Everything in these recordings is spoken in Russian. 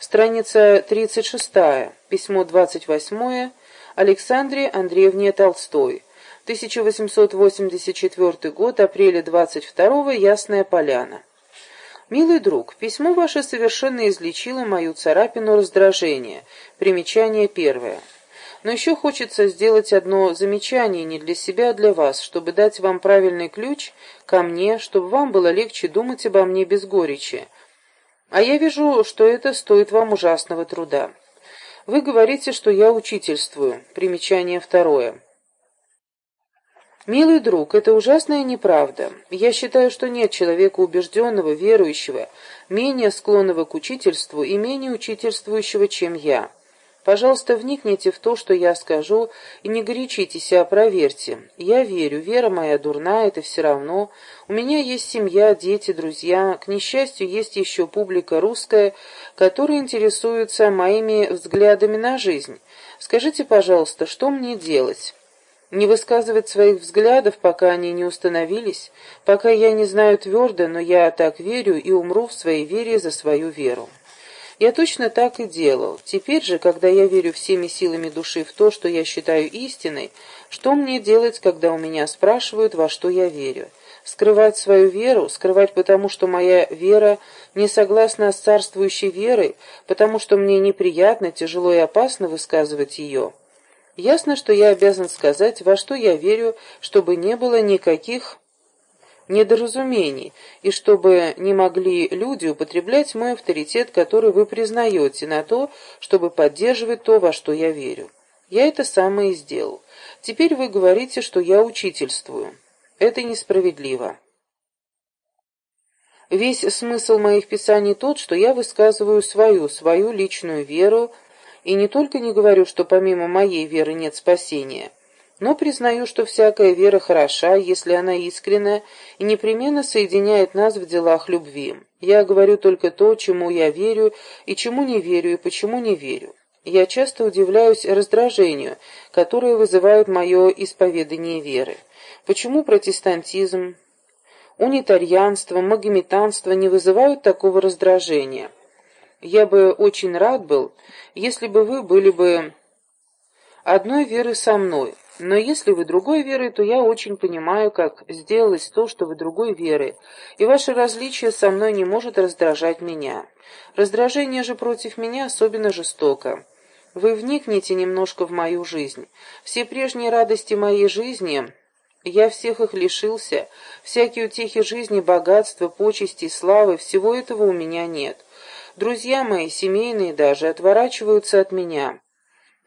Страница 36, письмо 28 Александре Андреевне Толстой. 1884 год, апреля 22 Ясная Поляна. «Милый друг, письмо ваше совершенно излечило мою царапину раздражения. Примечание первое. Но еще хочется сделать одно замечание не для себя, а для вас, чтобы дать вам правильный ключ ко мне, чтобы вам было легче думать обо мне без горечи. А я вижу, что это стоит вам ужасного труда. Вы говорите, что я учительствую. Примечание второе. Милый друг, это ужасная неправда. Я считаю, что нет человека убежденного, верующего, менее склонного к учительству и менее учительствующего, чем я. Пожалуйста, вникните в то, что я скажу, и не горячитесь, а проверьте. Я верю, вера моя дурна, это все равно. У меня есть семья, дети, друзья. К несчастью, есть еще публика русская, которая интересуется моими взглядами на жизнь. Скажите, пожалуйста, что мне делать? Не высказывать своих взглядов, пока они не установились, пока я не знаю твердо, но я так верю и умру в своей вере за свою веру. Я точно так и делал. Теперь же, когда я верю всеми силами души в то, что я считаю истиной, что мне делать, когда у меня спрашивают, во что я верю? Скрывать свою веру, скрывать потому, что моя вера не согласна с царствующей верой, потому что мне неприятно, тяжело и опасно высказывать ее. Ясно, что я обязан сказать, во что я верю, чтобы не было никаких недоразумений, и чтобы не могли люди употреблять мой авторитет, который вы признаете, на то, чтобы поддерживать то, во что я верю. Я это самое и сделал. Теперь вы говорите, что я учительствую. Это несправедливо. Весь смысл моих писаний тот, что я высказываю свою, свою личную веру, и не только не говорю, что помимо моей веры нет спасения, но признаю, что всякая вера хороша, если она искренна и непременно соединяет нас в делах любви. Я говорю только то, чему я верю и чему не верю, и почему не верю. Я часто удивляюсь раздражению, которое вызывает мое исповедание веры. Почему протестантизм, унитарианство, магометанство не вызывают такого раздражения? Я бы очень рад был, если бы вы были бы одной веры со мной, но если вы другой веры, то я очень понимаю, как сделалось то, что вы другой веры, и ваше различие со мной не может раздражать меня. Раздражение же против меня особенно жестоко. Вы вникните немножко в мою жизнь. Все прежние радости моей жизни, я всех их лишился, всякие утехи жизни, богатства, почести, славы, всего этого у меня нет. Друзья мои, семейные даже, отворачиваются от меня.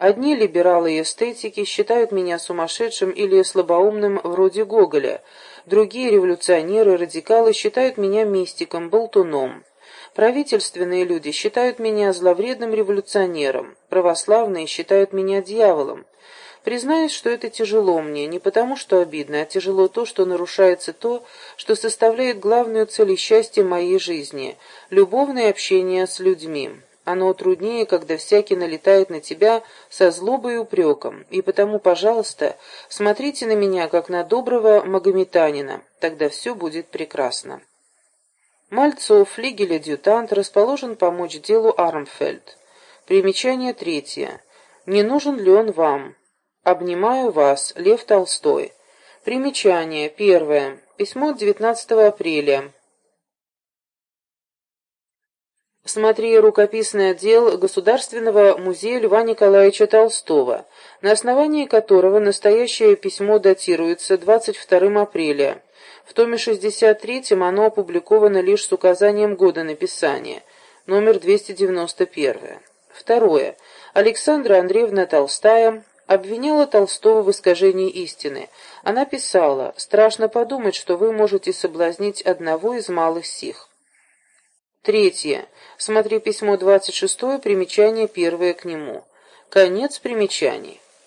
Одни либералы и эстетики считают меня сумасшедшим или слабоумным вроде Гоголя, другие революционеры, радикалы считают меня мистиком, болтуном. Правительственные люди считают меня зловредным революционером, православные считают меня дьяволом. Признаюсь, что это тяжело мне, не потому что обидно, а тяжело то, что нарушается то, что составляет главную цель счастья моей жизни – любовное общение с людьми. Оно труднее, когда всякий налетает на тебя со злобой и упреком, и потому, пожалуйста, смотрите на меня, как на доброго магометанина, тогда все будет прекрасно. Мальцов, флигель-адъютант, расположен помочь делу Армфельд. Примечание третье. Не нужен ли он вам? Обнимаю вас, Лев Толстой. Примечание первое. Письмо 19 апреля. Смотри рукописный отдел Государственного музея Льва Николаевича Толстого, на основании которого настоящее письмо датируется 22 апреля. В томе 63 оно опубликовано лишь с указанием года написания, номер 291. Второе. Александра Андреевна Толстая обвиняла Толстого в искажении истины. Она писала «Страшно подумать, что вы можете соблазнить одного из малых сих». Третье. Смотри письмо 26, примечание первое к нему. Конец примечаний.